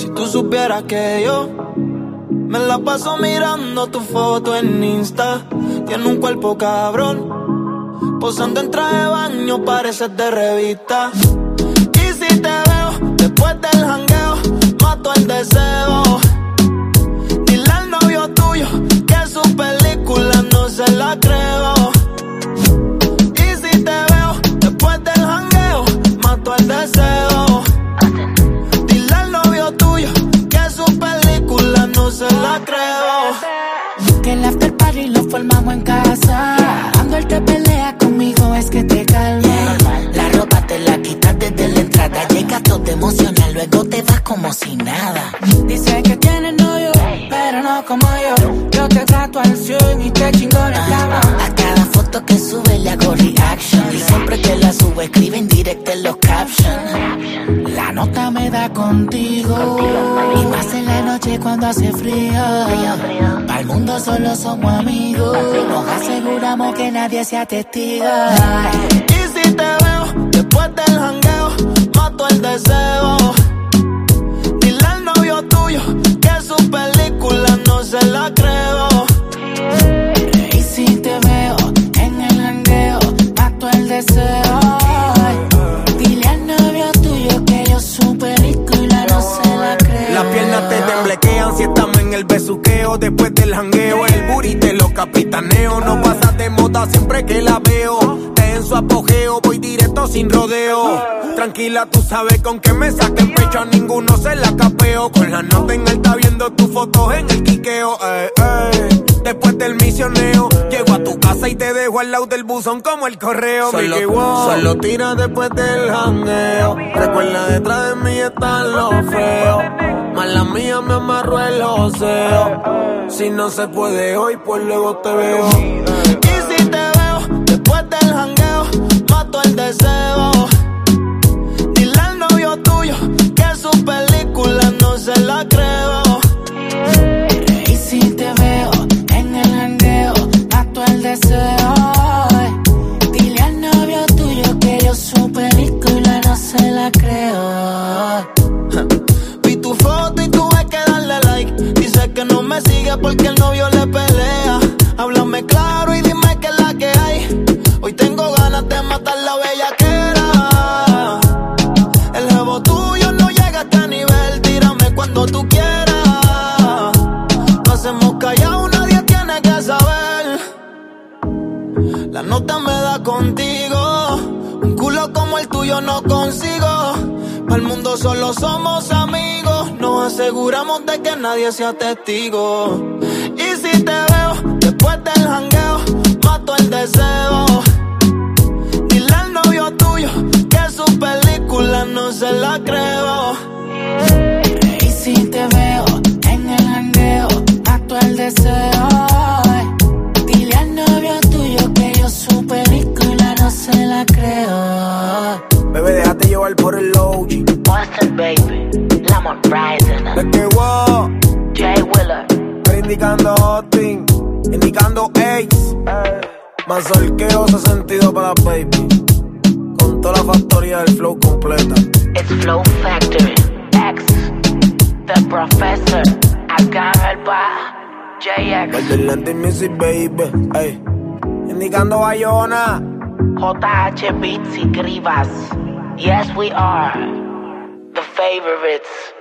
Si tú supieras que yo me la paso mirando tu foto en Insta. Tiene un cuerpo cabrón. Posando en traje de baño, pareces de revista. Y si te veo después del jangueo, mato el deseo. Creo. Que el after party lo formamos en casa. Cuando él te pelea conmigo es que te calma. La ropa te la quitas desde la entrada. Llegas todo emocional, luego te vas como si nada. Dice que tienes novio, pero no como yo. Yo te trato al 100 y te chingo la cama. A cada foto que sube le hago reaction. Y siempre que la subo escribe en directo en los captions. La nota me da contigo. Noche cuando hace frío. Para el mundo solo somos amigos. Nos aseguramos que nadie sea testigo. Y si te veo después del jangueo, mato el deseo. Dile al novio tuyo que su película no se la creo. El besuqueo. Después del jangueo, el booty te lo capitaneo. No pasa de moda siempre que la veo. Te en su apogeo, voy directo sin rodeo. Tranquila, tú sabes con que me saquen pecho a ninguno se la capeo. Con la nota en alta viendo tus fotos en el quiqueo. eh, eh. Después del misioneo, llego a tu casa y te dejo al lado del buzón como el correo. Solo- Mickey, wow. Solo tira después del jangueo. Recuerda detrás de mí están los feos. Mala mía me amarró el joseo. Si no se puede hoy, pues luego te veo. Me sigue porque el novio le pelea. Háblame claro y dime qué es la que hay. Hoy tengo ganas de matar la bellaquera. El jevo tuyo no llega a este nivel. Tírame cuando tú quieras. Lo hacemos callado, nadie tiene que saber. La nota me da contigo. Un culo como el tuyo no consigo. Para el mundo solo somos amigos. Aseguramos de que nadie sea testigo. Y si te veo después del jangueo, mato el deseo. Dile al novio tuyo que su película no se la creo. Y si te veo en el jangueo, mato el deseo. Dile al novio tuyo que yo su película no se la creo. Bebé, déjate llevar por el. Boston, baby. Lamont Rising. Es que wow, Jay estoy indicando Austin, indicando Ace. Más solqueo 62 para baby. Con toda la factoría del flow completa. It's Flow Factory. X. The Professor. Acá el pa. JX. Valdelante Music, baby. Ey. Indicando Bayona. JH Beats y Grivas. Yes, we are. The favorites.